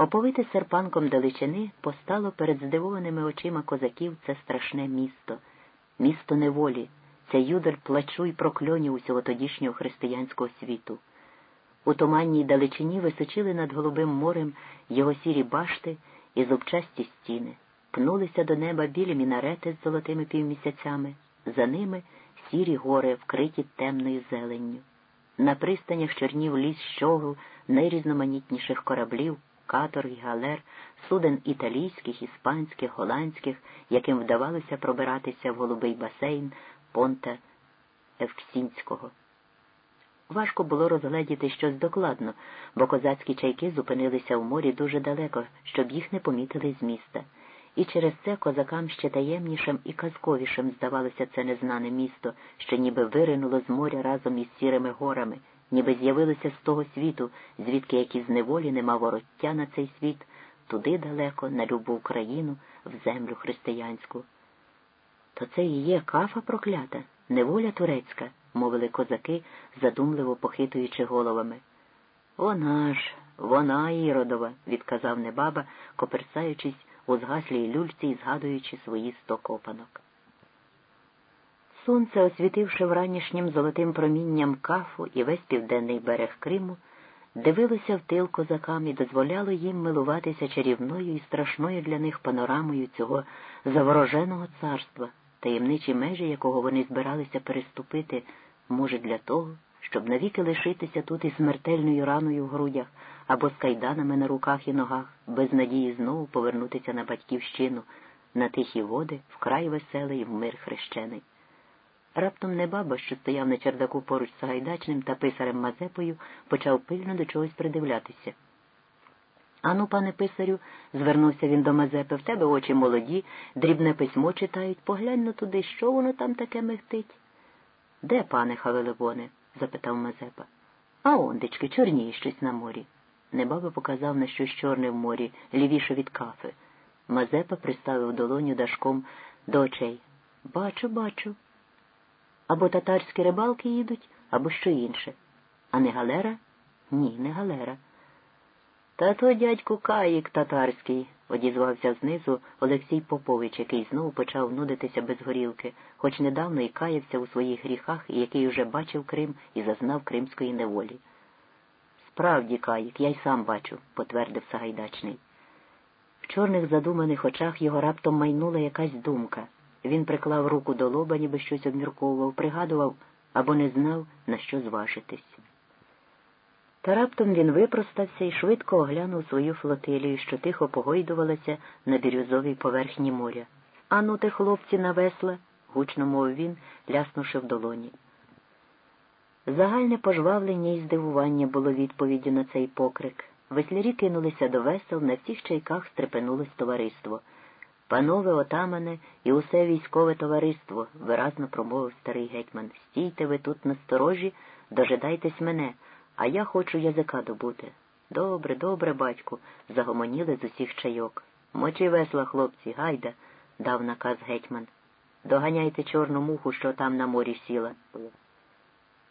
Оповите серпанком далечини постало перед здивованими очима козаків це страшне місто, місто неволі, це юдер плачу й прокльонів усього тодішнього християнського світу. У туманній далечині височили над голубим морем його сірі башти і зубчасті стіни, пнулися до неба білі мінарети з золотими півмісяцями, за ними сірі гори, вкриті темною зеленню. На пристанях чорнів ліс щогл найрізноманітніших кораблів, катор і галер, суден італійських, іспанських, голландських, яким вдавалося пробиратися в голубий басейн понта Евксінського. Важко було розгледіти щось докладно, бо козацькі чайки зупинилися в морі дуже далеко, щоб їх не помітили з міста. І через це козакам ще таємнішим і казковішим здавалося це незнане місто, що ніби виринуло з моря разом із сірими горами, ніби з'явилося з того світу, звідки як із неволі нема вороття на цей світ, туди далеко, на любу Україну, в землю християнську. То це і є кафа проклята, неволя турецька, мовили козаки, задумливо похитуючи головами. Вона ж, вона іродова, відказав небаба, коперсаючись у згаслій люльці і згадуючи свої сто копанок. Сонце, освітивши вранішнім золотим промінням кафу і весь південний берег Криму, дивилося в тил козакам і дозволяло їм милуватися чарівною і страшною для них панорамою цього завороженого царства, таємничі межі якого вони збиралися переступити, може, для того, щоб навіки лишитися тут із смертельною раною в грудях або з кайданами на руках і ногах, без надії знову повернутися на батьківщину, на тихі води, вкрай веселий в мир хрещений. Раптом небаба, що стояв на чердаку поруч з Сагайдачним та писарем Мазепою, почав пильно до чогось придивлятися. Ану, пане писарю, звернувся він до Мазепи, в тебе очі молоді, дрібне письмо читають, поглянь на туди, що воно там таке мехтить. Де, пане Хавелевоне? запитав Мазепа. А ондечки, чорніє щось на морі. Небаба показав на щось чорне в морі, лівіше від кафи. Мазепа приставив долоню дашком до очей. Бачу, бачу. Або татарські рибалки їдуть, або що інше. А не галера? Ні, не галера. Та то дядьку каїк татарський, одізвався знизу Олексій Попович, який знову почав нудитися без горілки, хоч недавно і каявся у своїх гріхах, і який уже бачив Крим і зазнав кримської неволі. Справді, каїк, я й сам бачу, потвердив Сагайдачний. В чорних задуманих очах його раптом майнула якась думка. Він приклав руку до лоба, ніби щось обмірковував, пригадував або не знав, на що зважитись. Та раптом він випростався і швидко оглянув свою флотилію, що тихо погойдувалася на бірюзовій поверхні моря. Ану те, хлопці, на весла, гучно мовив він, ляснувши в долоні. Загальне пожвавлення і здивування було відповіддю на цей покрик. Веслярі кинулися до весел, на всіх чайках стрепенулось товариство. Панове отамане і усе військове товариство, виразно промовив старий гетьман. Стійте ви тут на сторожі, дожидайтесь мене, а я хочу язика добути. Добре, добре, батьку, загомоніли з усіх чайок. Мочи весла, хлопці, гайда, дав наказ гетьман. Доганяйте чорну муху, що там на морі сіла.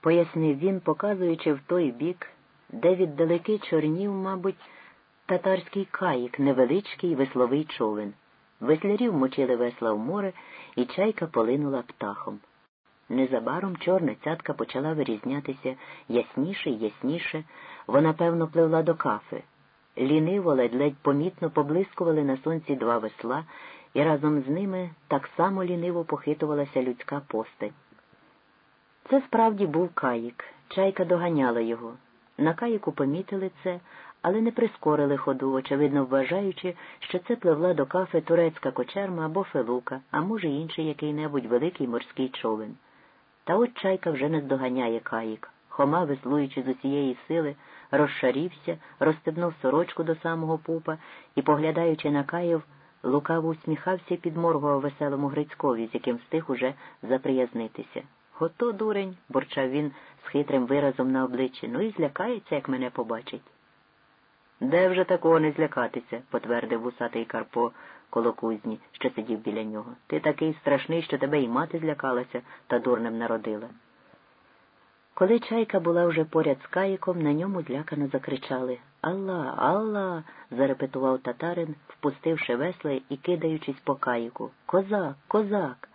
Пояснив він, показуючи в той бік, де віддалеки чорнів, мабуть, татарський каїк, невеличкий весловий човен. Веслярів мочили весла в море, і чайка полинула птахом. Незабаром чорна цятка почала вирізнятися ясніше й ясніше, вона, певно, пливла до кафи. Ліниво, ледь-ледь помітно поблискували на сонці два весла, і разом з ними так само ліниво похитувалася людська постать. Це справді був каїк. Чайка доганяла його. На каїку помітили це, але не прискорили ходу, очевидно вважаючи, що це пливла до кафи турецька кочерма або фелука, а може, інший який-небудь великий морський човен. Та от чайка вже не здоганяє каїк. Хома, веслуючи з усієї сили, розшарівся, розстебнув сорочку до самого пупа і, поглядаючи на Каїв, лукаво усміхався і підморгував веселому Грицькові, з яким встиг уже заприязнитися. Гото, дурень, бурчав він з хитрим виразом на обличчі, ну і злякається, як мене побачить. Де вже такого не злякатися, потвердив вусатий Карпо коло кузні, що сидів біля нього. Ти такий страшний, що тебе і мати злякалася та дурнем народила. Коли чайка була вже поряд з каїком, на ньому злякано закричали Алла, Алла. зарепетував татарин, впустивши весла і кидаючись по каїку. Козак, козак.